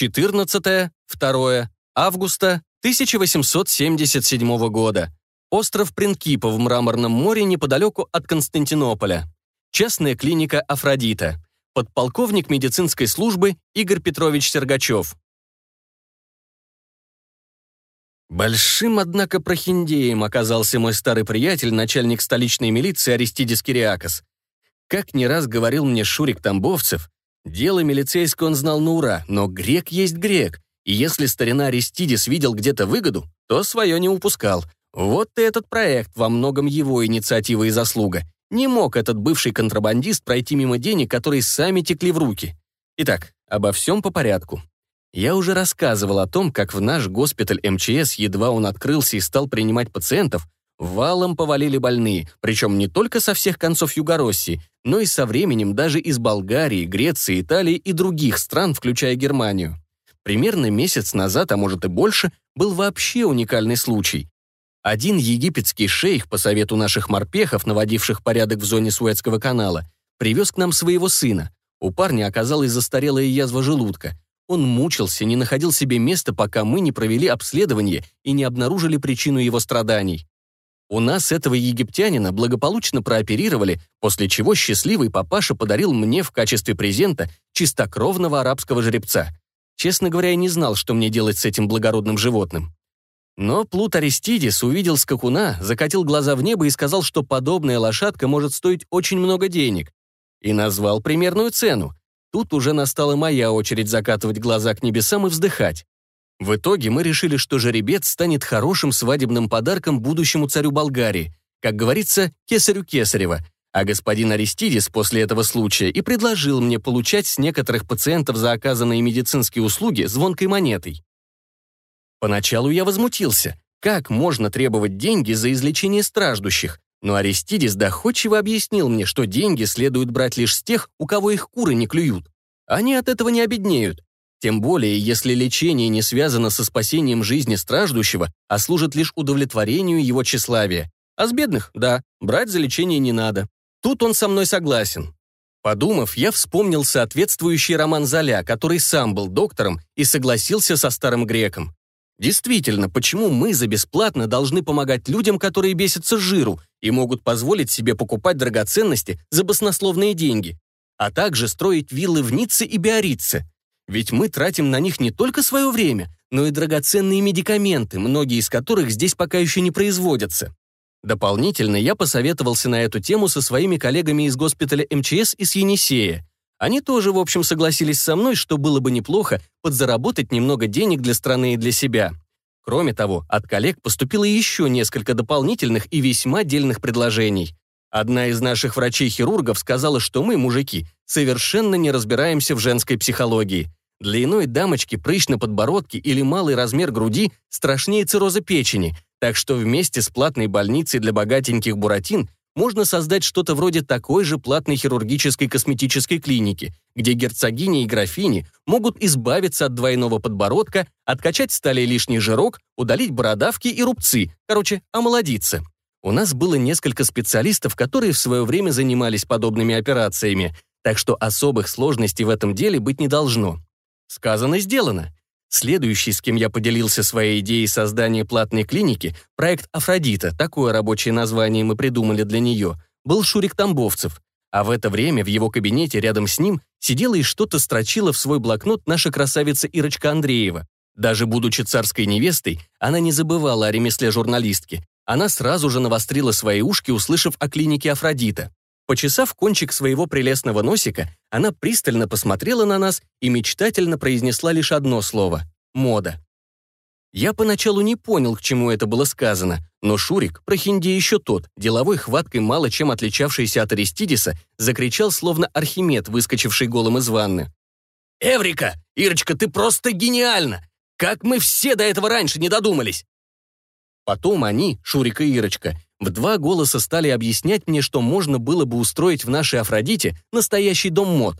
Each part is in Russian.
14-2 августа 1877 года. Остров Принкипа в Мраморном море неподалеку от Константинополя. Частная клиника «Афродита». Подполковник медицинской службы Игорь Петрович Сергачев. Большим, однако, прохиндеем оказался мой старый приятель, начальник столичной милиции Аристидис Кириакос. Как не раз говорил мне Шурик Тамбовцев, дело милицейское он знал на ура, но грек есть грек, и если старина Аристидис видел где-то выгоду, то свое не упускал. Вот и этот проект, во многом его инициатива и заслуга. Не мог этот бывший контрабандист пройти мимо денег, которые сами текли в руки. Итак, обо всем по порядку. Я уже рассказывал о том, как в наш госпиталь МЧС, едва он открылся и стал принимать пациентов, валом повалили больные, причем не только со всех концов Югороссии, но и со временем даже из Болгарии, Греции, Италии и других стран, включая Германию. Примерно месяц назад, а может и больше, был вообще уникальный случай. Один египетский шейх, по совету наших морпехов, наводивших порядок в зоне Суэцкого канала, привез к нам своего сына. У парня оказалась застарелая язва желудка. Он мучился, не находил себе места, пока мы не провели обследование и не обнаружили причину его страданий. У нас этого египтянина благополучно прооперировали, после чего счастливый папаша подарил мне в качестве презента чистокровного арабского жеребца. Честно говоря, я не знал, что мне делать с этим благородным животным. Но Плут Аристидис увидел скакуна, закатил глаза в небо и сказал, что подобная лошадка может стоить очень много денег. И назвал примерную цену. Тут уже настала моя очередь закатывать глаза к небесам и вздыхать. В итоге мы решили, что жеребец станет хорошим свадебным подарком будущему царю Болгарии, как говорится, кесарю Кесарева, а господин Аристидис после этого случая и предложил мне получать с некоторых пациентов за оказанные медицинские услуги звонкой монетой. Поначалу я возмутился. Как можно требовать деньги за излечение страждущих? Но Аристидис доходчиво объяснил мне, что деньги следует брать лишь с тех, у кого их куры не клюют. Они от этого не обеднеют. Тем более, если лечение не связано со спасением жизни страждущего, а служит лишь удовлетворению его тщеславия. А с бедных, да, брать за лечение не надо. Тут он со мной согласен. Подумав, я вспомнил соответствующий роман Золя, который сам был доктором и согласился со старым греком. Действительно, почему мы за бесплатно должны помогать людям, которые бесятся жиру и могут позволить себе покупать драгоценности за баснословные деньги, а также строить виллы в Ницце и Биорице? Ведь мы тратим на них не только свое время, но и драгоценные медикаменты, многие из которых здесь пока еще не производятся. Дополнительно я посоветовался на эту тему со своими коллегами из госпиталя МЧС и с Енисея. Они тоже, в общем, согласились со мной, что было бы неплохо подзаработать немного денег для страны и для себя. Кроме того, от коллег поступило еще несколько дополнительных и весьма дельных предложений. Одна из наших врачей-хирургов сказала, что мы, мужики, совершенно не разбираемся в женской психологии. Для иной дамочки прыщ на подбородке или малый размер груди страшнее цирроза печени, так что вместе с платной больницей для богатеньких буратин можно создать что-то вроде такой же платной хирургической косметической клиники, где герцогини и графини могут избавиться от двойного подбородка, откачать стали лишний жирок, удалить бородавки и рубцы, короче, омолодиться. У нас было несколько специалистов, которые в свое время занимались подобными операциями, так что особых сложностей в этом деле быть не должно. Сказано, сделано. Следующий, с кем я поделился своей идеей создания платной клиники, проект «Афродита», такое рабочее название мы придумали для нее, был Шурик Тамбовцев. А в это время в его кабинете рядом с ним сидела и что-то строчила в свой блокнот наша красавица Ирочка Андреева. Даже будучи царской невестой, она не забывала о ремесле журналистки. Она сразу же навострила свои ушки, услышав о клинике Афродита. Почесав кончик своего прелестного носика, она пристально посмотрела на нас и мечтательно произнесла лишь одно слово — «мода». Я поначалу не понял, к чему это было сказано, но Шурик, прохинди еще тот, деловой хваткой мало чем отличавшийся от Аристидиса, закричал, словно Архимед, выскочивший голым из ванны. «Эврика! Ирочка, ты просто гениальна! Как мы все до этого раньше не додумались!» Потом они, Шурик и Ирочка, в два голоса стали объяснять мне, что можно было бы устроить в нашей Афродите настоящий дом мод.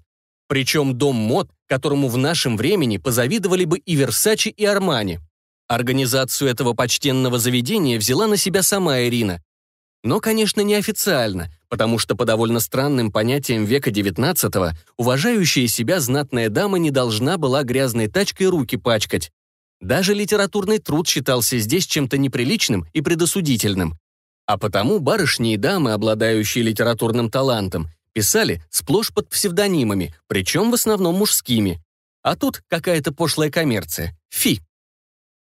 Причем дом мод, которому в нашем времени позавидовали бы и Версачи, и Армани. Организацию этого почтенного заведения взяла на себя сама Ирина. Но, конечно, неофициально, потому что по довольно странным понятиям века XIX уважающая себя знатная дама не должна была грязной тачкой руки пачкать. Даже литературный труд считался здесь чем-то неприличным и предосудительным. А потому барышни и дамы, обладающие литературным талантом, писали сплошь под псевдонимами, причем в основном мужскими. А тут какая-то пошлая коммерция. Фи.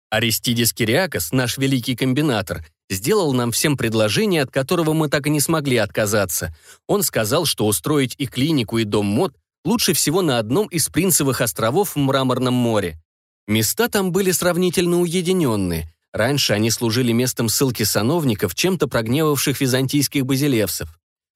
Аристидис Кириакос, наш великий комбинатор, сделал нам всем предложение, от которого мы так и не смогли отказаться. Он сказал, что устроить и клинику, и дом мод лучше всего на одном из Принцевых островов в Мраморном море. Места там были сравнительно уединенные. Раньше они служили местом ссылки сановников, чем-то прогневавших византийских базилевсов.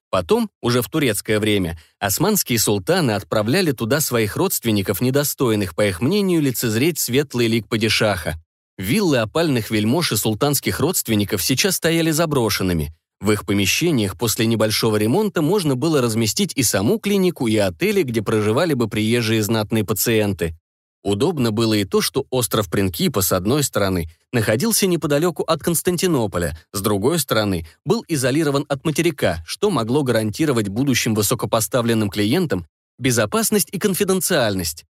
Потом, уже в турецкое время, османские султаны отправляли туда своих родственников, недостойных, по их мнению, лицезреть светлый лик падишаха. Виллы опальных вельмож и султанских родственников сейчас стояли заброшенными. В их помещениях после небольшого ремонта можно было разместить и саму клинику, и отели, где проживали бы приезжие знатные пациенты. Удобно было и то, что остров Принкипа, с одной стороны, находился неподалеку от Константинополя, с другой стороны, был изолирован от материка, что могло гарантировать будущим высокопоставленным клиентам безопасность и конфиденциальность.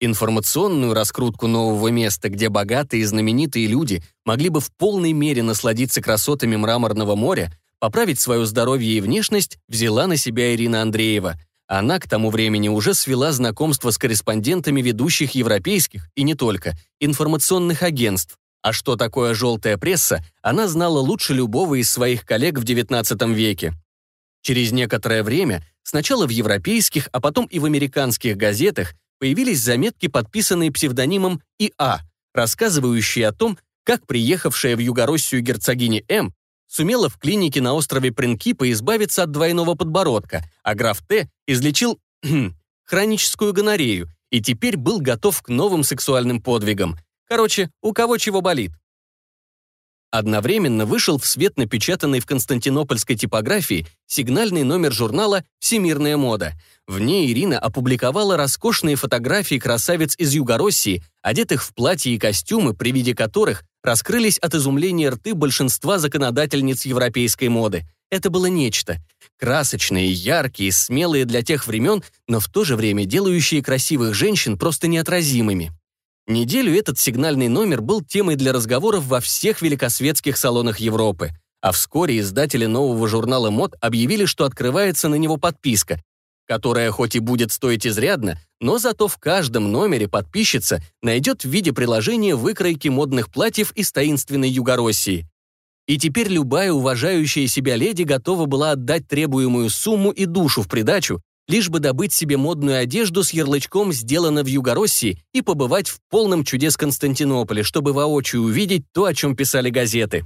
Информационную раскрутку нового места, где богатые и знаменитые люди могли бы в полной мере насладиться красотами мраморного моря, поправить свое здоровье и внешность, взяла на себя Ирина Андреева. Она к тому времени уже свела знакомство с корреспондентами ведущих европейских, и не только, информационных агентств. А что такое желтая пресса, она знала лучше любого из своих коллег в XIX веке. Через некоторое время, сначала в европейских, а потом и в американских газетах, появились заметки, подписанные псевдонимом И.А., рассказывающие о том, как приехавшая в Югороссию герцогиня М. сумела в клинике на острове Принкипа избавиться от двойного подбородка, а граф Т. излечил хроническую гонорею и теперь был готов к новым сексуальным подвигам. Короче, у кого чего болит. Одновременно вышел в свет напечатанный в константинопольской типографии сигнальный номер журнала «Всемирная мода». В ней Ирина опубликовала роскошные фотографии красавиц из Югороссии, одетых в платья и костюмы, при виде которых раскрылись от изумления рты большинства законодательниц европейской моды. Это было нечто. Красочные, яркие, смелые для тех времен, но в то же время делающие красивых женщин просто неотразимыми. Неделю этот сигнальный номер был темой для разговоров во всех великосветских салонах Европы. А вскоре издатели нового журнала «Мод» объявили, что открывается на него подписка, которая хоть и будет стоить изрядно, но зато в каждом номере подписчица найдет в виде приложения выкройки модных платьев из таинственной Югороссии. И теперь любая уважающая себя леди готова была отдать требуемую сумму и душу в придачу, лишь бы добыть себе модную одежду с ярлычком «Сделано в Югороссии» и побывать в полном чудес Константинополе, чтобы воочию увидеть то, о чем писали газеты.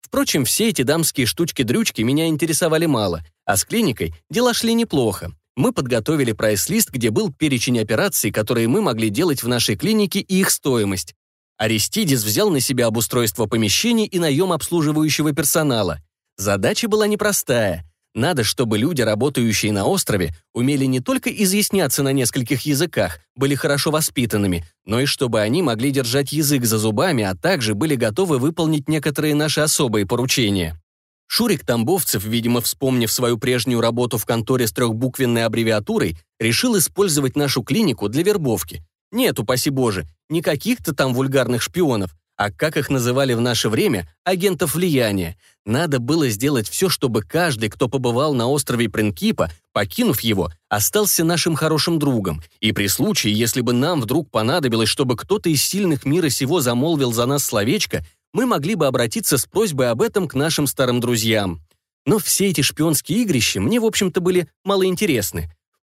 Впрочем, все эти дамские штучки-дрючки меня интересовали мало, а с клиникой дела шли неплохо. Мы подготовили прайс-лист, где был перечень операций, которые мы могли делать в нашей клинике и их стоимость. Аристидис взял на себя обустройство помещений и наем обслуживающего персонала. Задача была непростая — надо, чтобы люди, работающие на острове, умели не только изъясняться на нескольких языках, были хорошо воспитанными, но и чтобы они могли держать язык за зубами, а также были готовы выполнить некоторые наши особые поручения. Шурик Тамбовцев, видимо, вспомнив свою прежнюю работу в конторе с трехбуквенной аббревиатурой, решил использовать нашу клинику для вербовки. Нет, упаси боже, никаких-то там вульгарных шпионов, а как их называли в наше время, агентов влияния. Надо было сделать все, чтобы каждый, кто побывал на острове Принкипа, покинув его, остался нашим хорошим другом. И при случае, если бы нам вдруг понадобилось, чтобы кто-то из сильных мира сего замолвил за нас словечко, мы могли бы обратиться с просьбой об этом к нашим старым друзьям. Но все эти шпионские игрища мне, в общем-то, были малоинтересны.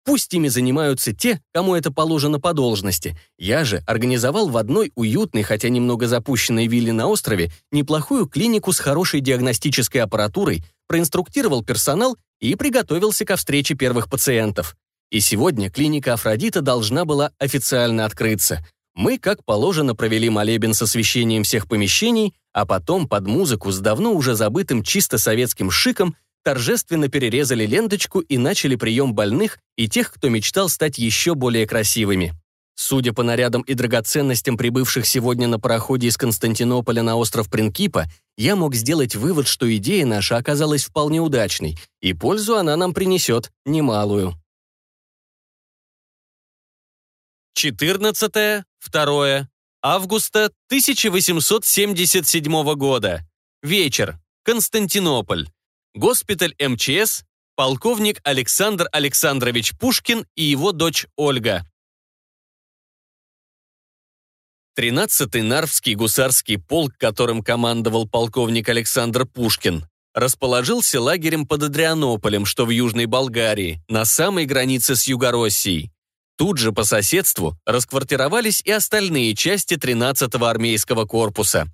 Пусть ими занимаются те, кому это положено по должности. Я же организовал в одной уютной, хотя немного запущенной вилле на острове, неплохую клинику с хорошей диагностической аппаратурой, проинструктировал персонал и приготовился ко встрече первых пациентов. И сегодня клиника Афродита должна была официально открыться. Мы, как положено, провели молебен с освещением всех помещений, а потом под музыку с давно уже забытым чисто советским шиком торжественно перерезали ленточку и начали прием больных и тех, кто мечтал стать еще более красивыми. Судя по нарядам и драгоценностям, прибывших сегодня на пароходе из Константинополя на остров Принкипа, я мог сделать вывод, что идея наша оказалась вполне удачной, и пользу она нам принесет немалую. 14-2 августа 1877 года. Вечер. Константинополь. Госпиталь МЧС. Полковник Александр Александрович Пушкин и его дочь Ольга. 13-й Нарвский гусарский полк, которым командовал полковник Александр Пушкин, расположился лагерем под Адрианополем, что в Южной Болгарии, на самой границе с Югороссией. Тут же по соседству расквартировались и остальные части 13-го армейского корпуса.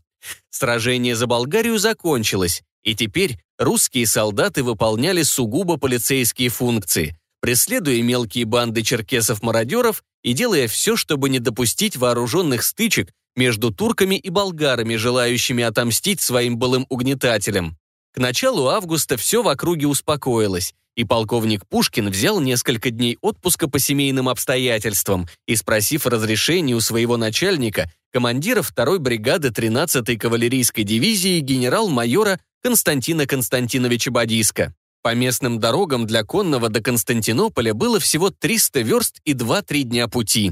Сражение за Болгарию закончилось, и теперь русские солдаты выполняли сугубо полицейские функции, преследуя мелкие банды черкесов-мародеров и делая все, чтобы не допустить вооруженных стычек между турками и болгарами, желающими отомстить своим былым угнетателям. К началу августа все в округе успокоилось, и полковник Пушкин взял несколько дней отпуска по семейным обстоятельствам и, спросив разрешения у своего начальника, командира 2-й бригады 13-й кавалерийской дивизии генерал-майора Константина Константиновича Бадиска. По местным дорогам для конного до Константинополя было всего 300 верст и 2-3 дня пути.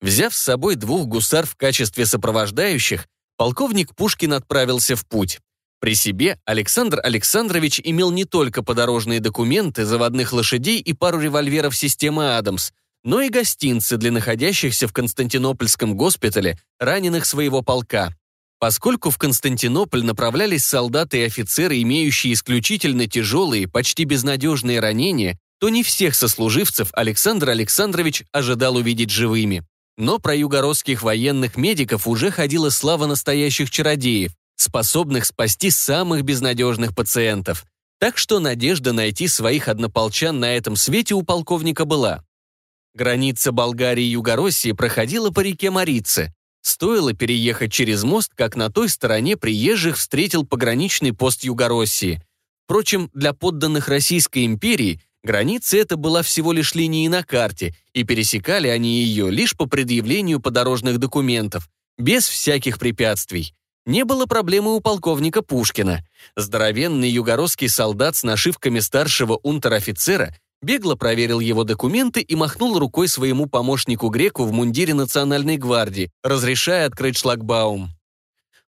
Взяв с собой двух гусар в качестве сопровождающих, полковник Пушкин отправился в путь. При себе Александр Александрович имел не только подорожные документы, заводных лошадей и пару револьверов системы «Адамс», но и гостинцы для находящихся в Константинопольском госпитале раненых своего полка. Поскольку в Константинополь направлялись солдаты и офицеры, имеющие исключительно тяжелые, почти безнадежные ранения, то не всех сослуживцев Александр Александрович ожидал увидеть живыми. Но про югородских военных медиков уже ходила слава настоящих чародеев, способных спасти самых безнадежных пациентов. Так что надежда найти своих однополчан на этом свете у полковника была. Граница Болгарии и Югороссии проходила по реке Марице. Стоило переехать через мост, как на той стороне приезжих встретил пограничный пост Югороссии. Впрочем, для подданных Российской империи граница эта была всего лишь линией на карте, и пересекали они ее лишь по предъявлению подорожных документов, без всяких препятствий. Не было проблемы у полковника Пушкина. Здоровенный югородский солдат с нашивками старшего унтер-офицера бегло проверил его документы и махнул рукой своему помощнику-греку в мундире Национальной гвардии, разрешая открыть шлагбаум.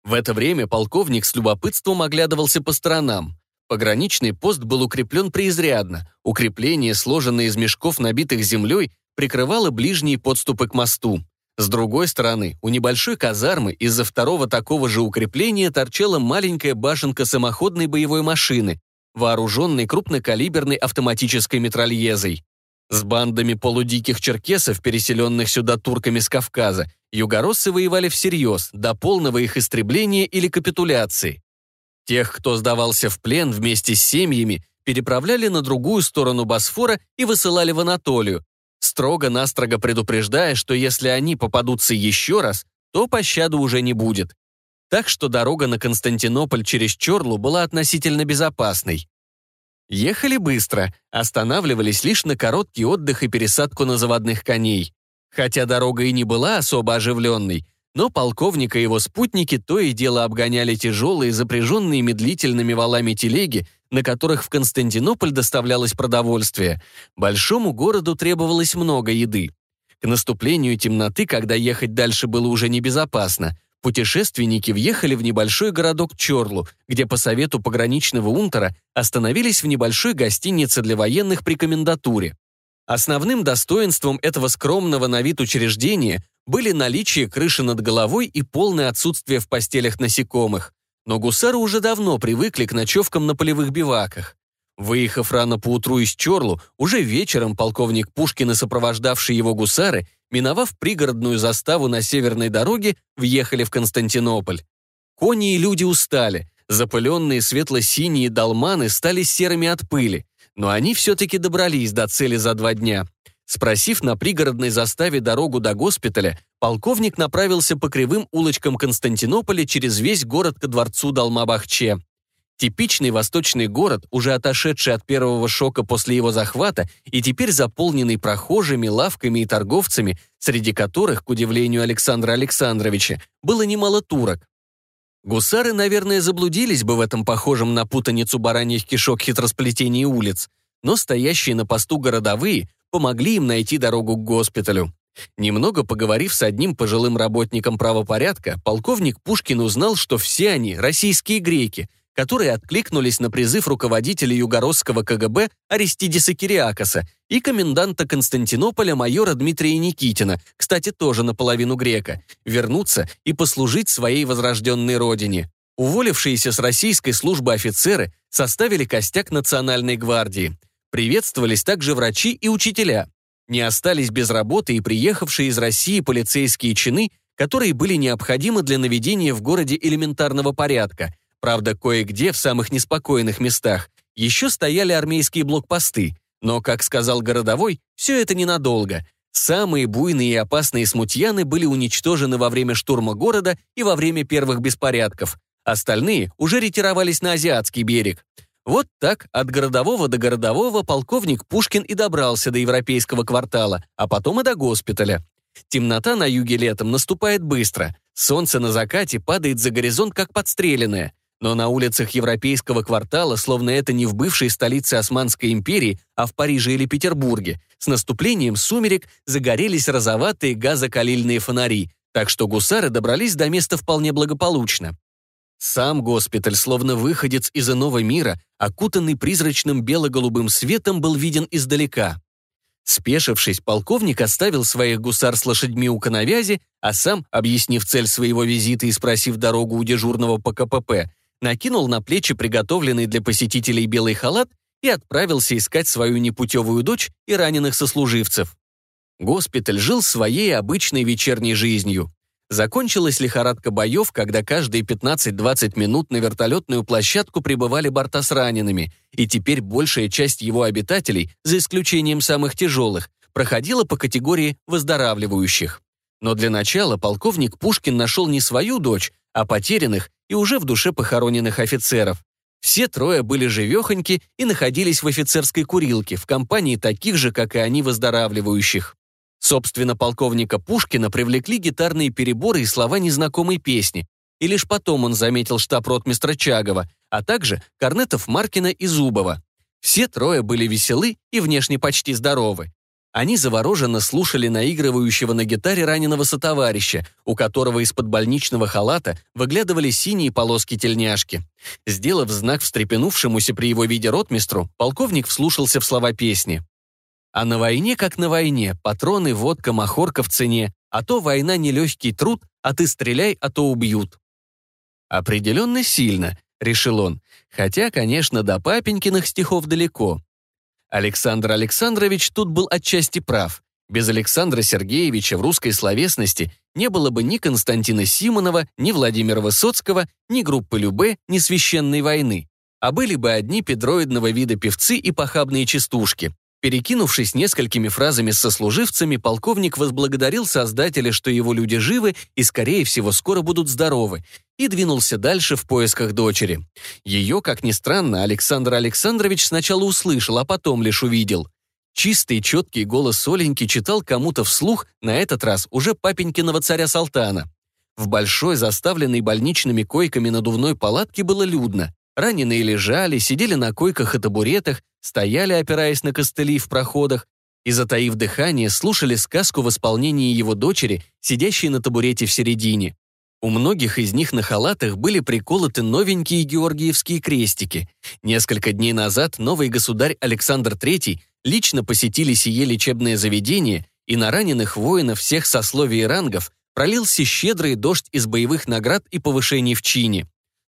В это время полковник с любопытством оглядывался по сторонам. Пограничный пост был укреплен преизрядно. Укрепление, сложенное из мешков, набитых землей, прикрывало ближние подступы к мосту. С другой стороны, у небольшой казармы из-за второго такого же укрепления торчала маленькая башенка самоходной боевой машины, вооруженной крупнокалиберной автоматической метрольезой. С бандами полудиких черкесов, переселенных сюда турками с Кавказа, югороссы воевали всерьез, до полного их истребления или капитуляции. Тех, кто сдавался в плен вместе с семьями, переправляли на другую сторону Босфора и высылали в Анатолию, строго-настрого предупреждая, что если они попадутся еще раз, то пощады уже не будет. Так что дорога на Константинополь через Чорлу была относительно безопасной. Ехали быстро, останавливались лишь на короткий отдых и пересадку на заводных коней. Хотя дорога и не была особо оживленной, но полковника и его спутники то и дело обгоняли тяжелые, запряженные медлительными валами телеги, на которых в Константинополь доставлялось продовольствие. Большому городу требовалось много еды. К наступлению темноты, когда ехать дальше было уже небезопасно, путешественники въехали в небольшой городок Чорлу, где по совету пограничного унтера остановились в небольшой гостинице для военных при комендатуре. Основным достоинством этого скромного на вид учреждения были наличие крыши над головой и полное отсутствие в постелях насекомых. Но гусары уже давно привыкли к ночевкам на полевых биваках. Выехав рано поутру из Чорлу, уже вечером полковник Пушкин и сопровождавшие его гусары, миновав пригородную заставу на северной дороге, въехали в Константинополь. Кони и люди устали, запыленные светло-синие долманы стали серыми от пыли, но они все-таки добрались до цели за два дня. Спросив на пригородной заставе дорогу до госпиталя, полковник направился по кривым улочкам Константинополя через весь город ко дворцу Далмабахче. Типичный восточный город, уже отошедший от первого шока после его захвата и теперь заполненный прохожими, лавками и торговцами, среди которых, к удивлению Александра Александровича, было немало турок. Гусары, наверное, заблудились бы в этом похожем на путаницу бараньих кишок хитросплетении улиц, но стоящие на посту городовые помогли им найти дорогу к госпиталю. Немного поговорив с одним пожилым работником правопорядка, полковник Пушкин узнал, что все они – российские греки, которые откликнулись на призыв руководителя югородского КГБ Аристидиса Кириакоса и коменданта Константинополя майора Дмитрия Никитина, кстати, тоже наполовину грека, вернуться и послужить своей возрожденной родине. Уволившиеся с российской службы офицеры составили костяк Национальной гвардии. Приветствовались также врачи и учителя. Не остались без работы и приехавшие из России полицейские чины, которые были необходимы для наведения в городе элементарного порядка. Правда, кое-где, в самых неспокойных местах, еще стояли армейские блокпосты. Но, как сказал городовой, все это ненадолго. Самые буйные и опасные смутьяны были уничтожены во время штурма города и во время первых беспорядков. Остальные уже ретировались на Азиатский берег. Вот так от городового до городового полковник Пушкин и добрался до европейского квартала, а потом и до госпиталя. Темнота на юге летом наступает быстро. Солнце на закате падает за горизонт, как подстреленное. Но на улицах европейского квартала, словно это не в бывшей столице Османской империи, а в Париже или Петербурге, с наступлением сумерек загорелись розоватые газокалильные фонари, так что гусары добрались до места вполне благополучно. Сам госпиталь, словно выходец из иного мира, окутанный призрачным бело-голубым светом, был виден издалека. Спешившись, полковник оставил своих гусар с лошадьми у коновязи, а сам, объяснив цель своего визита и спросив дорогу у дежурного по КПП, накинул на плечи приготовленный для посетителей белый халат и отправился искать свою непутевую дочь и раненых сослуживцев. Госпиталь жил своей обычной вечерней жизнью. Закончилась лихорадка боев, когда каждые 15-20 минут на вертолетную площадку прибывали борта с ранеными, и теперь большая часть его обитателей, за исключением самых тяжелых, проходила по категории выздоравливающих. Но для начала полковник Пушкин нашел не свою дочь, а потерянных и уже в душе похороненных офицеров. Все трое были живехоньки и находились в офицерской курилке, в компании таких же, как и они, выздоравливающих. Собственно, полковника Пушкина привлекли гитарные переборы и слова незнакомой песни, и лишь потом он заметил штаб-ротмистра Чагова, а также корнетов Маркина и Зубова. Все трое были веселы и внешне почти здоровы. Они завороженно слушали наигрывающего на гитаре раненого сотоварища, у которого из-под больничного халата выглядывали синие полоски тельняшки. Сделав знак встрепенувшемуся при его виде ротмистру, полковник вслушался в слова песни. А на войне, как на войне, патроны, водка, махорка в цене, а то война не легкий труд, а ты стреляй, а то убьют. Определенно сильно, решил он, хотя, конечно, до папенькиных стихов далеко. Александр Александрович тут был отчасти прав. Без Александра Сергеевича в русской словесности не было бы ни Константина Симонова, ни Владимира Высоцкого, ни группы Любе, ни священной войны. А были бы одни педроидного вида певцы и похабные частушки. Перекинувшись несколькими фразами с сослуживцами, полковник возблагодарил создателя, что его люди живы и, скорее всего, скоро будут здоровы, и двинулся дальше в поисках дочери. Ее, как ни странно, Александр Александрович сначала услышал, а потом лишь увидел. Чистый, четкий голос Оленьки читал кому-то вслух, на этот раз уже папенькиного царя Салтана. В большой, заставленной больничными койками надувной палатке было людно. Раненые лежали, сидели на койках и табуретах, стояли, опираясь на костыли в проходах, и, затаив дыхание, слушали сказку в исполнении его дочери, сидящей на табурете в середине. У многих из них на халатах были приколоты новенькие георгиевские крестики. Несколько дней назад новый государь Александр III лично посетили сие лечебное заведение, и на раненых воинов всех сословий и рангов пролился щедрый дождь из боевых наград и повышений в чине.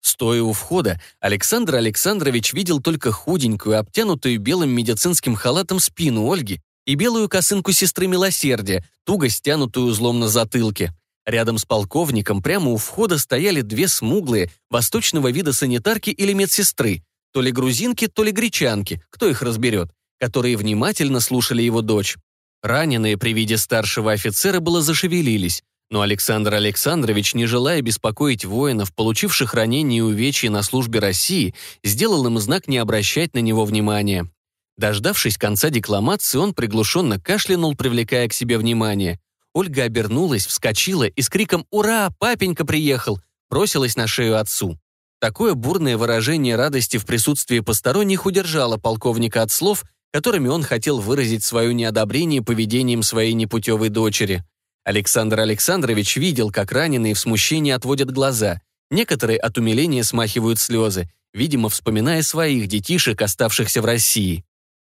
Стоя у входа, Александр Александрович видел только худенькую, обтянутую белым медицинским халатом спину Ольги и белую косынку сестры Милосердия, туго стянутую узлом на затылке. Рядом с полковником прямо у входа стояли две смуглые, восточного вида санитарки или медсестры, то ли грузинки, то ли гречанки, кто их разберет, которые внимательно слушали его дочь. Раненые при виде старшего офицера было зашевелились, Но Александр Александрович, не желая беспокоить воинов, получивших ранения и увечья на службе России, сделал им знак не обращать на него внимания. Дождавшись конца декламации, он приглушенно кашлянул, привлекая к себе внимание. Ольга обернулась, вскочила и с криком «Ура! Папенька приехал!» бросилась на шею отцу. Такое бурное выражение радости в присутствии посторонних удержало полковника от слов, которыми он хотел выразить свое неодобрение поведением своей непутевой дочери. Александр Александрович видел, как раненые в смущении отводят глаза. Некоторые от умиления смахивают слезы, видимо, вспоминая своих детишек, оставшихся в России.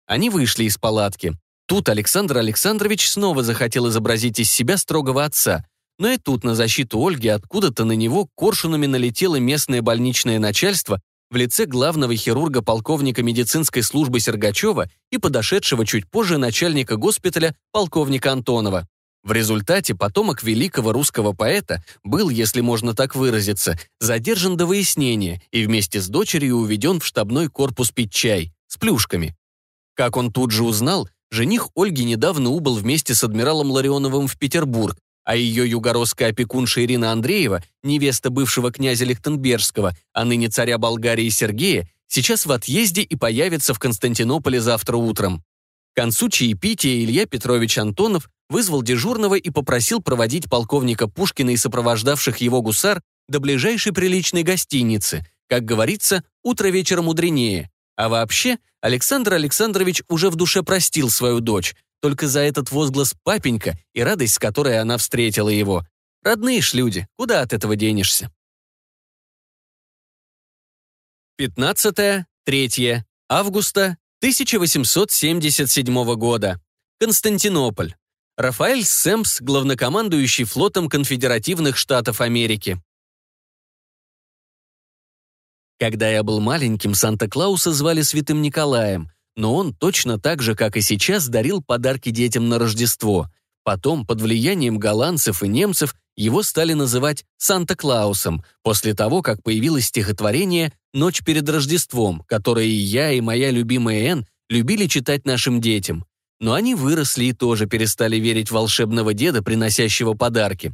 Они вышли из палатки. Тут Александр Александрович снова захотел изобразить из себя строгого отца. Но и тут на защиту Ольги откуда-то на него коршунами налетело местное больничное начальство в лице главного хирурга полковника медицинской службы Сергачева и подошедшего чуть позже начальника госпиталя полковника Антонова. В результате потомок великого русского поэта был, если можно так выразиться, задержан до выяснения и вместе с дочерью уведен в штабной корпус пить чай с плюшками. Как он тут же узнал, жених Ольги недавно убыл вместе с адмиралом Ларионовым в Петербург, а ее югородская опекунша Ирина Андреева, невеста бывшего князя Лихтенбергского, а ныне царя Болгарии Сергея, сейчас в отъезде и появится в Константинополе завтра утром. К концу чаепития Илья Петрович Антонов вызвал дежурного и попросил проводить полковника Пушкина и сопровождавших его гусар до ближайшей приличной гостиницы. Как говорится, утро вечером мудренее. А вообще, Александр Александрович уже в душе простил свою дочь, только за этот возглас «папенька» и радость, с которой она встретила его. Родные ж люди, куда от этого денешься? 15-3 августа 1877 года. Константинополь. Рафаэль Сэмпс, главнокомандующий флотом конфедеративных штатов Америки. Когда я был маленьким, Санта-Клауса звали Святым Николаем, но он точно так же, как и сейчас, дарил подарки детям на Рождество. Потом, под влиянием голландцев и немцев, его стали называть Санта-Клаусом, после того, как появилось стихотворение «Ночь перед Рождеством», которое и я, и моя любимая Энн любили читать нашим детям. Но они выросли и тоже перестали верить в волшебного деда, приносящего подарки.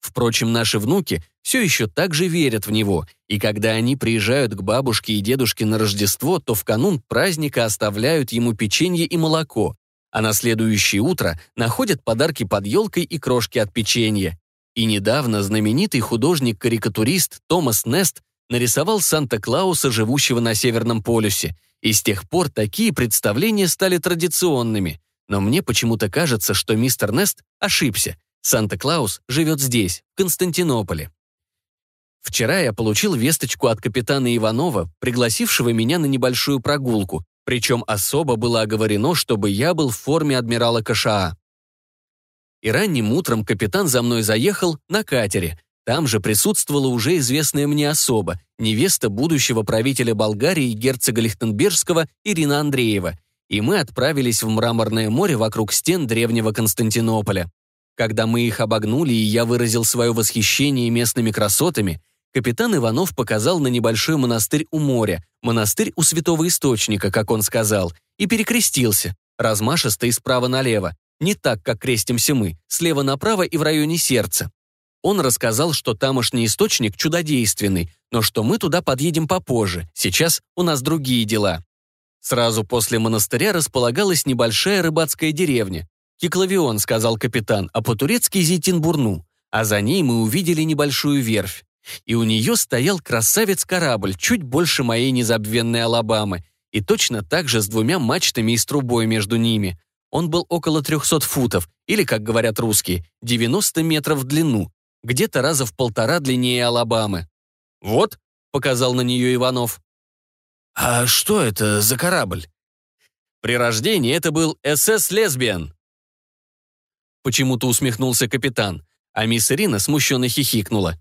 Впрочем, наши внуки все еще так же верят в него, и когда они приезжают к бабушке и дедушке на Рождество, то в канун праздника оставляют ему печенье и молоко, а на следующее утро находят подарки под елкой и крошки от печенья. И недавно знаменитый художник-карикатурист Томас Нест нарисовал Санта-Клауса, живущего на Северном полюсе, и с тех пор такие представления стали традиционными. Но мне почему-то кажется, что мистер Нест ошибся. Санта-Клаус живет здесь, в Константинополе. Вчера я получил весточку от капитана Иванова, пригласившего меня на небольшую прогулку, причем особо было оговорено, чтобы я был в форме адмирала КША. И ранним утром капитан за мной заехал на катере. Там же присутствовала уже известная мне особа, невеста будущего правителя Болгарии герцога Лихтенбергского Ирина Андреева, и мы отправились в Мраморное море вокруг стен древнего Константинополя. Когда мы их обогнули, и я выразил свое восхищение местными красотами, капитан Иванов показал на небольшой монастырь у моря, монастырь у святого источника, как он сказал, и перекрестился, размашисто и справа налево, не так, как крестимся мы, слева направо и в районе сердца. Он рассказал, что тамошний источник чудодейственный, но что мы туда подъедем попозже, сейчас у нас другие дела. Сразу после монастыря располагалась небольшая рыбацкая деревня. «Киклавион», — сказал капитан, а по-турецки Зейтинбурну, а за ней мы увидели небольшую верфь. И у нее стоял красавец-корабль, чуть больше моей незабвенной Алабамы, и точно так же с двумя мачтами и с трубой между ними. Он был около 300 футов, или, как говорят русские, 90 метров в длину, где-то раза в полтора длиннее Алабамы. «Вот», — показал на нее Иванов. «А что это за корабль?» При рождении это был СС «Лесбиян». Почему-то усмехнулся капитан, а мисс Ирина смущенно хихикнула.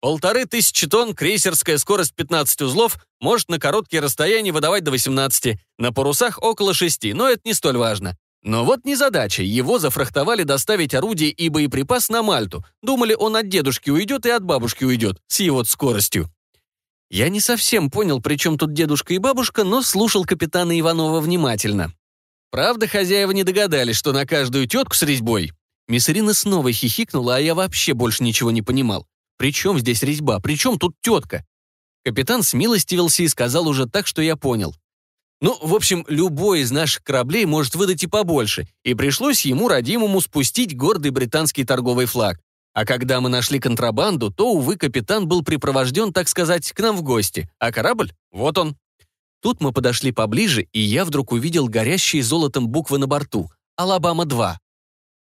Полторы тысячи тонн, крейсерская скорость 15 узлов, может на короткие расстояния выдавать до 18, на парусах около 6, но это не столь важно. Но вот незадача, его зафрахтовали доставить орудие и боеприпас на Мальту. Думали, он от дедушки уйдет и от бабушки уйдет, с его скоростью. Я не совсем понял, при чем тут дедушка и бабушка, но слушал капитана Иванова внимательно. Правда, хозяева не догадались, что на каждую тетку с резьбой Мисс Ирина снова хихикнула, а я вообще больше ничего не понимал. При чем здесь резьба? При чем тут тетка? Капитан смилостивился и сказал уже так, что я понял. Ну, в общем, любой из наших кораблей может выдать и побольше, и пришлось ему, родимому, спустить гордый британский торговый флаг. А когда мы нашли контрабанду, то, увы, капитан был припровожден, так сказать, к нам в гости, а корабль — вот он. Тут мы подошли поближе, и я вдруг увидел горящие золотом буквы на борту — «Алабама-2».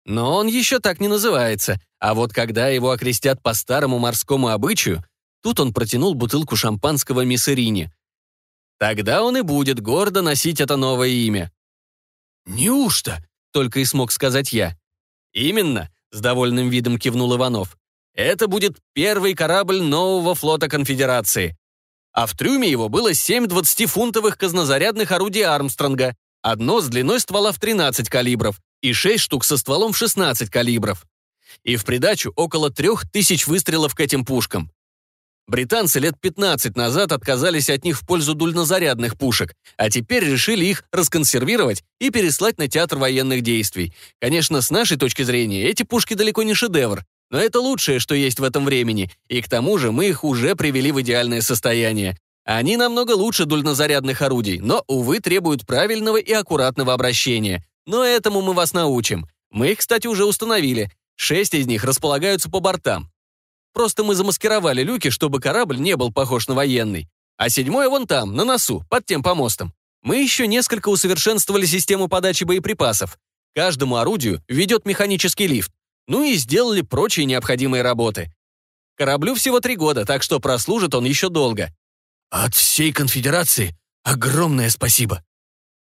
Но он еще так не называется, а вот когда его окрестят по старому морскому обычаю, тут он протянул бутылку шампанского миссерине. Тогда он и будет гордо носить это новое имя. «Неужто?» — только и смог сказать я. «Именно», — с довольным видом кивнул Иванов. «Это будет первый корабль нового флота Конфедерации. А в трюме его было семь 20-фунтовых казнозарядных орудий Армстронга, одно с длиной ствола в 13 калибров и шесть штук со стволом в 16 калибров. И в придачу около трех тысяч выстрелов к этим пушкам. Британцы лет 15 назад отказались от них в пользу дульнозарядных пушек, а теперь решили их расконсервировать и переслать на театр военных действий. Конечно, с нашей точки зрения, эти пушки далеко не шедевр, но это лучшее, что есть в этом времени, и к тому же мы их уже привели в идеальное состояние. Они намного лучше дульнозарядных орудий, но, увы, требуют правильного и аккуратного обращения. Но этому мы вас научим. Мы их, кстати, уже установили. Шесть из них располагаются по бортам. Просто мы замаскировали люки, чтобы корабль не был похож на военный. А седьмой вон там, на носу, под тем помостом. Мы еще несколько усовершенствовали систему подачи боеприпасов. Каждому орудию ведет механический лифт. Ну и сделали прочие необходимые работы. Кораблю всего три года, так что прослужит он еще долго. «От всей конфедерации огромное спасибо»,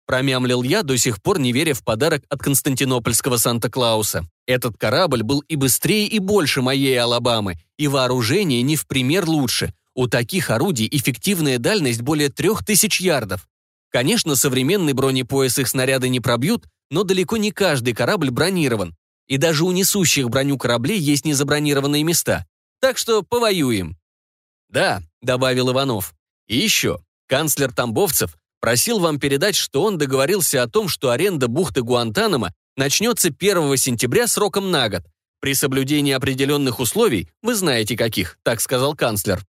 промямлил я, до сих пор не веря в подарок от константинопольского Санта-Клауса. Этот корабль был и быстрее, и больше моей Алабамы, и вооружение не в пример лучше. У таких орудий эффективная дальность более трех тысяч ярдов. Конечно, современный бронепояс их снаряды не пробьют, но далеко не каждый корабль бронирован. И даже у несущих броню кораблей есть незабронированные места. Так что повоюем. Да, добавил Иванов. И еще, канцлер Тамбовцев Просил вам передать, что он договорился о том, что аренда бухты Гуантанамо начнется 1 сентября сроком на год. При соблюдении определенных условий, вы знаете каких, так сказал канцлер.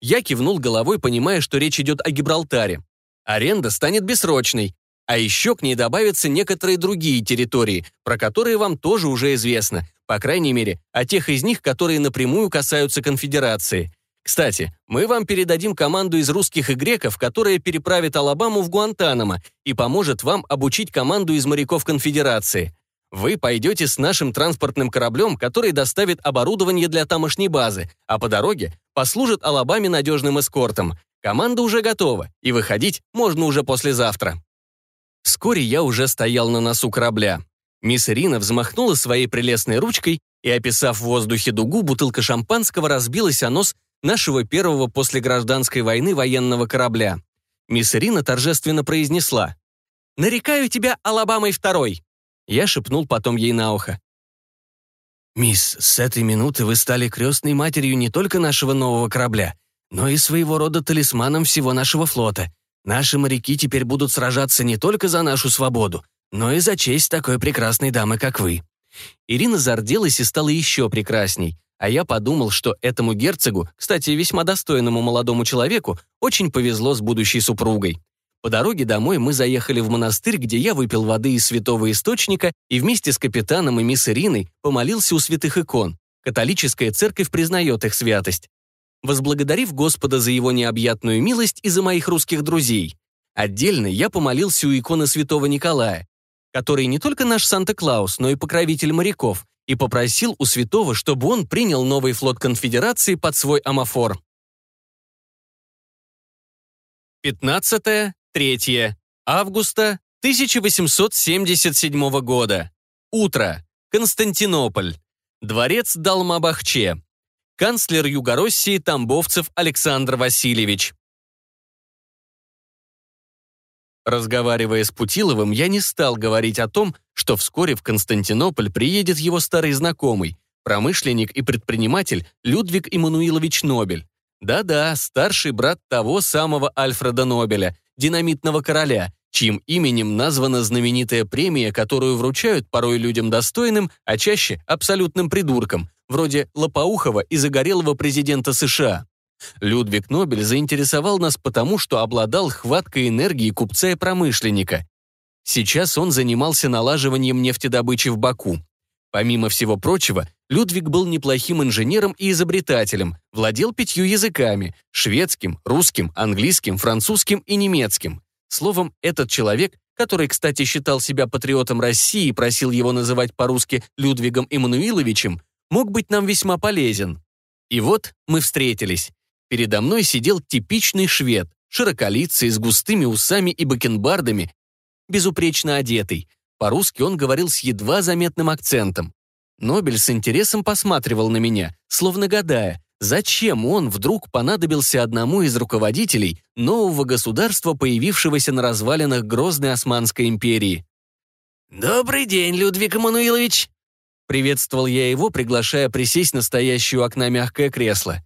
Я кивнул головой, понимая, что речь идет о Гибралтаре. Аренда станет бессрочной, а еще к ней добавятся некоторые другие территории, про которые вам тоже уже известно, по крайней мере, о тех из них, которые напрямую касаются конфедерации. Кстати, мы вам передадим команду из русских и греков, которая переправит Алабаму в Гуантанамо и поможет вам обучить команду из моряков конфедерации. Вы пойдете с нашим транспортным кораблем, который доставит оборудование для тамошней базы, а по дороге послужит Алабаме надежным эскортом. Команда уже готова, и выходить можно уже послезавтра. Вскоре я уже стоял на носу корабля. Мисс Ирина взмахнула своей прелестной ручкой, и, описав в воздухе дугу, бутылка шампанского разбилась о нос нашего первого после гражданской войны военного корабля. Мисс Ирина торжественно произнесла «Нарекаю тебя Алабамой второй!» Я шепнул потом ей на ухо. «Мисс, с этой минуты вы стали крестной матерью не только нашего нового корабля, но и своего рода талисманом всего нашего флота. Наши моряки теперь будут сражаться не только за нашу свободу, но и за честь такой прекрасной дамы, как вы». Ирина зарделась и стала еще прекрасней. А я подумал, что этому герцогу, кстати, весьма достойному молодому человеку, очень повезло с будущей супругой. По дороге домой мы заехали в монастырь, где я выпил воды из святого источника и вместе с капитаном и мисс Ириной помолился у святых икон. Католическая церковь признает их святость. Возблагодарив Господа за его необъятную милость и за моих русских друзей. Отдельно я помолился у иконы святого Николая, который не только наш Санта-Клаус, но и покровитель моряков, и попросил у святого, чтобы он принял новый флот конфедерации под свой амофор. 15-3 августа 1877 года. Утро. Константинополь. Дворец Далмабахче. Канцлер Югороссии Тамбовцев Александр Васильевич. Разговаривая с Путиловым, я не стал говорить о том, что вскоре в Константинополь приедет его старый знакомый, промышленник и предприниматель Людвиг Иммануилович Нобель. Да-да, старший брат того самого Альфреда Нобеля, динамитного короля, чьим именем названа знаменитая премия, которую вручают порой людям достойным, а чаще абсолютным придуркам, вроде Лопоухова и загорелого президента США. Людвиг Нобель заинтересовал нас потому, что обладал хваткой энергии купца и промышленника. Сейчас он занимался налаживанием нефтедобычи в Баку. Помимо всего прочего, Людвиг был неплохим инженером и изобретателем, владел пятью языками – шведским, русским, английским, французским и немецким. Словом, этот человек, который, кстати, считал себя патриотом России и просил его называть по-русски Людвигом Эммануиловичем, мог быть нам весьма полезен. И вот мы встретились. Передо мной сидел типичный швед, широколицый, с густыми усами и бакенбардами, безупречно одетый. По-русски он говорил с едва заметным акцентом. Нобель с интересом посматривал на меня, словно гадая, зачем он вдруг понадобился одному из руководителей нового государства, появившегося на развалинах грозной Османской империи. «Добрый день, Людвиг Эммануилович!» Приветствовал я его, приглашая присесть на стоящее у окна мягкое кресло.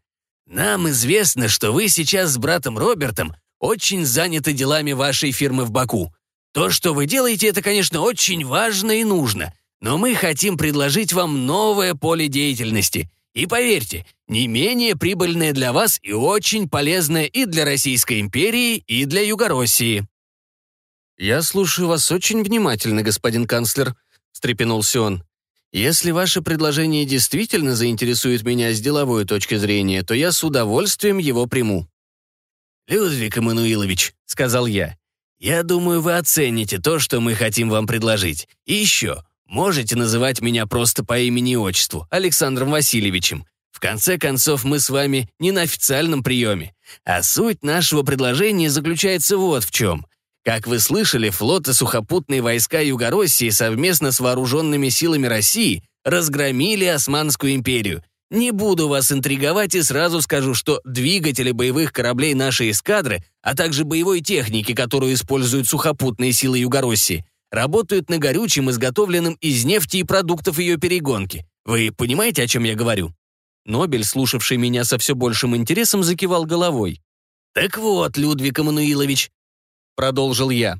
«Нам известно, что вы сейчас с братом Робертом очень заняты делами вашей фирмы в Баку. То, что вы делаете, это, конечно, очень важно и нужно, но мы хотим предложить вам новое поле деятельности. И поверьте, не менее прибыльное для вас и очень полезное и для Российской империи, и для Югороссии». «Я слушаю вас очень внимательно, господин канцлер», — встрепенулся он. «Если ваше предложение действительно заинтересует меня с деловой точки зрения, то я с удовольствием его приму». «Людвиг Эммануилович», — сказал я, — «я думаю, вы оцените то, что мы хотим вам предложить. И еще, Можете называть меня просто по имени и отчеству, Александром Васильевичем. В конце концов, мы с вами не на официальном приеме. А суть нашего предложения заключается вот в чем. Как вы слышали, флот и сухопутные войска Югороссии совместно с вооруженными силами России разгромили Османскую империю. Не буду вас интриговать и сразу скажу, что двигатели боевых кораблей нашей эскадры, а также боевой техники, которую используют сухопутные силы Югороссии, работают на горючем, изготовленном из нефти и продуктов ее перегонки. Вы понимаете, о чем я говорю?» Нобель, слушавший меня со все большим интересом, закивал головой. «Так вот, Людвиг Эммануилович», — продолжил я,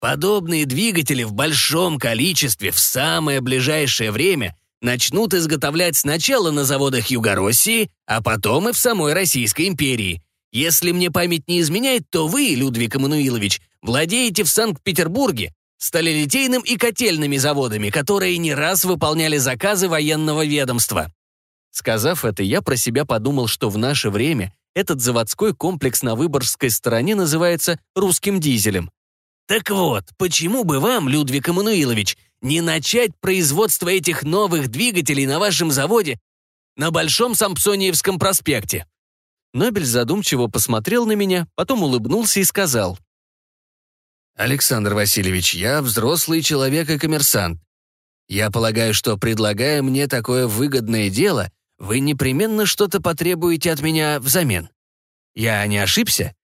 «подобные двигатели в большом количестве в самое ближайшее время начнут изготовлять сначала на заводах Югороссии, а потом и в самой Российской империи. Если мне память не изменяет, то вы, Людвиг Эммануилович, владеете в Санкт-Петербурге сталелитейным и котельными заводами, которые не раз выполняли заказы военного ведомства. Сказав это, я про себя подумал, что в наше время этот заводской комплекс на Выборгской стороне называется «русским дизелем». Так вот, почему бы вам, Людвиг Эммануилович, не начать производство этих новых двигателей на вашем заводе на Большом Сампсониевском проспекте?» Нобель задумчиво посмотрел на меня, потом улыбнулся и сказал. «Александр Васильевич, я взрослый человек и коммерсант. Я полагаю, что, предлагая мне такое выгодное дело, вы непременно что-то потребуете от меня взамен. Я не ошибся?»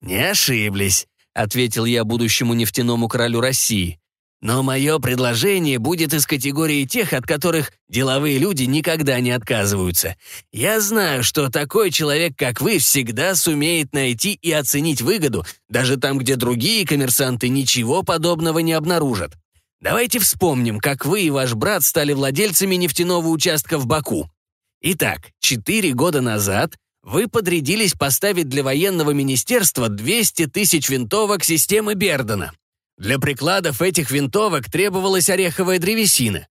«Не ошиблись», — ответил я будущему нефтяному королю России. Но мое предложение будет из категории тех, от которых деловые люди никогда не отказываются. Я знаю, что такой человек, как вы, всегда сумеет найти и оценить выгоду, даже там, где другие коммерсанты ничего подобного не обнаружат. Давайте вспомним, как вы и ваш брат стали владельцами нефтяного участка в Баку. Итак, четыре года назад вы подрядились поставить для военного министерства 200 тысяч винтовок системы Бердена. Для прикладов этих винтовок требовалась ореховая древесина.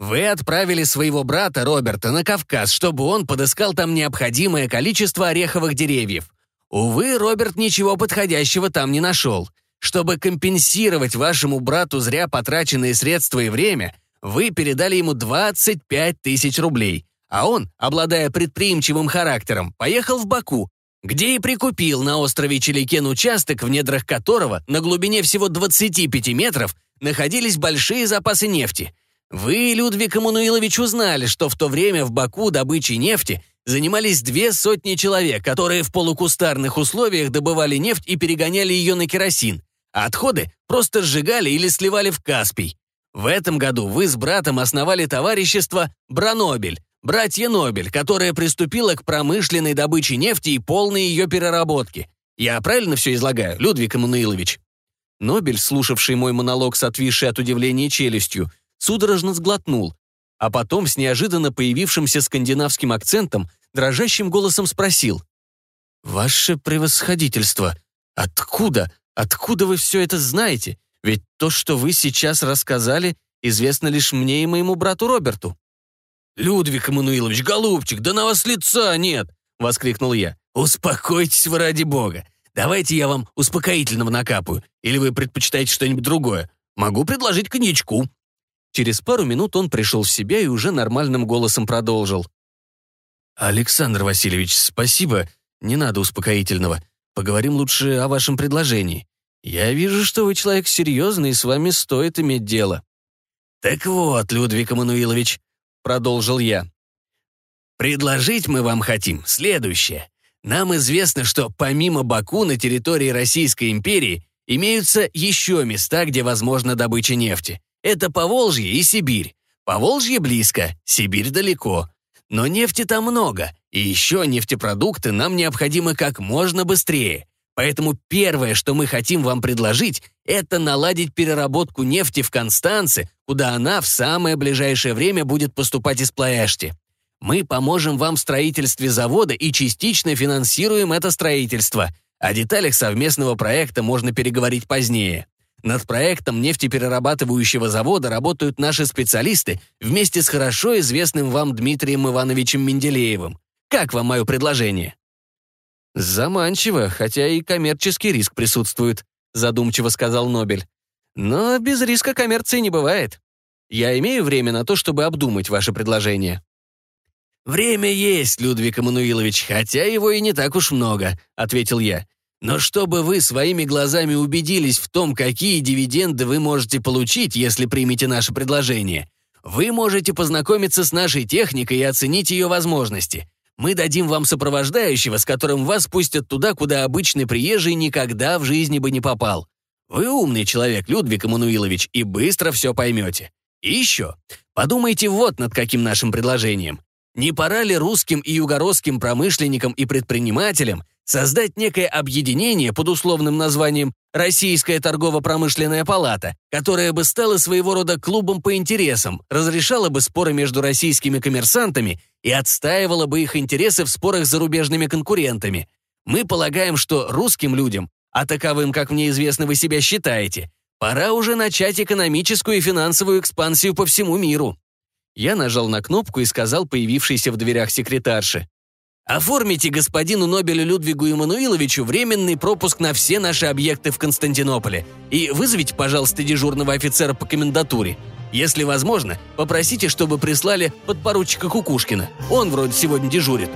Вы отправили своего брата Роберта на Кавказ, чтобы он подыскал там необходимое количество ореховых деревьев. Увы, Роберт ничего подходящего там не нашел. Чтобы компенсировать вашему брату зря потраченные средства и время, вы передали ему 25 тысяч рублей, а он, обладая предприимчивым характером, поехал в Баку, где и прикупил на острове Челикен участок, в недрах которого на глубине всего 25 метров находились большие запасы нефти. Вы, Людвиг Эммануилович, узнали, что в то время в Баку добычей нефти занимались две сотни человек, которые в полукустарных условиях добывали нефть и перегоняли ее на керосин, а отходы просто сжигали или сливали в Каспий. В этом году вы с братом основали товарищество «Бранобель», Братья Нобель, которая приступила к промышленной добыче нефти и полной ее переработке. Я правильно все излагаю, Людвиг Эммануилович?» Нобель, слушавший мой монолог с отвисшей от удивления челюстью, судорожно сглотнул, а потом с неожиданно появившимся скандинавским акцентом дрожащим голосом спросил. «Ваше превосходительство, откуда, откуда вы все это знаете? Ведь то, что вы сейчас рассказали, известно лишь мне и моему брату Роберту». «Людвиг Эммануилович, голубчик, да на вас лица нет!» — воскликнул я. «Успокойтесь вы ради бога. Давайте я вам успокоительного накапаю. Или вы предпочитаете что-нибудь другое? Могу предложить коньячку». Через пару минут он пришел в себя и уже нормальным голосом продолжил. «Александр Васильевич, спасибо. Не надо успокоительного. Поговорим лучше о вашем предложении. Я вижу, что вы человек серьезный, и с вами стоит иметь дело». «Так вот, Людвиг Эммануилович», — продолжил я, «предложить мы вам хотим следующее. Нам известно, что помимо Баку на территории Российской империи имеются еще места, где возможна добыча нефти. Это Поволжье и Сибирь. Поволжье близко, Сибирь далеко. Но нефти там много, и еще нефтепродукты нам необходимы как можно быстрее. Поэтому первое, что мы хотим вам предложить, это наладить переработку нефти в Констанце, куда она в самое ближайшее время будет поступать из Плоэшти. Мы поможем вам в строительстве завода и частично финансируем это строительство. О деталях совместного проекта можно переговорить позднее. Над проектом нефтеперерабатывающего завода работают наши специалисты вместе с хорошо известным вам Дмитрием Ивановичем Менделеевым. Как вам мое предложение? Заманчиво, хотя и коммерческий риск присутствует, задумчиво сказал Нобель. Но без риска коммерции не бывает. Я имею время на то, чтобы обдумать ваше предложение. «Время есть, Людвиг Эммануилович, хотя его и не так уж много», — ответил я. «Но чтобы вы своими глазами убедились в том, какие дивиденды вы можете получить, если примете наше предложение, вы можете познакомиться с нашей техникой и оценить ее возможности. Мы дадим вам сопровождающего, с которым вас пустят туда, куда обычный приезжий никогда в жизни бы не попал. Вы умный человек, Людвиг Эммануилович, и быстро все поймете. И еще, подумайте вот над каким нашим предложением. Не пора ли русским и югородским промышленникам и предпринимателям создать некое объединение под условным названием «Российская торгово-промышленная палата», которая бы стала своего рода клубом по интересам, разрешала бы споры между российскими коммерсантами и отстаивала бы их интересы в спорах с зарубежными конкурентами. Мы полагаем, что русским людям, а таковым, как мне известно, вы себя считаете, пора уже начать экономическую и финансовую экспансию по всему миру. Я нажал на кнопку и сказал появившейся в дверях секретарше. «Оформите господину Нобелю Людвигу Эммануиловичу временный пропуск на все наши объекты в Константинополе и вызовите, пожалуйста, дежурного офицера по комендатуре. Если возможно, попросите, чтобы прислали подпоручика Кукушкина. Он вроде сегодня дежурит».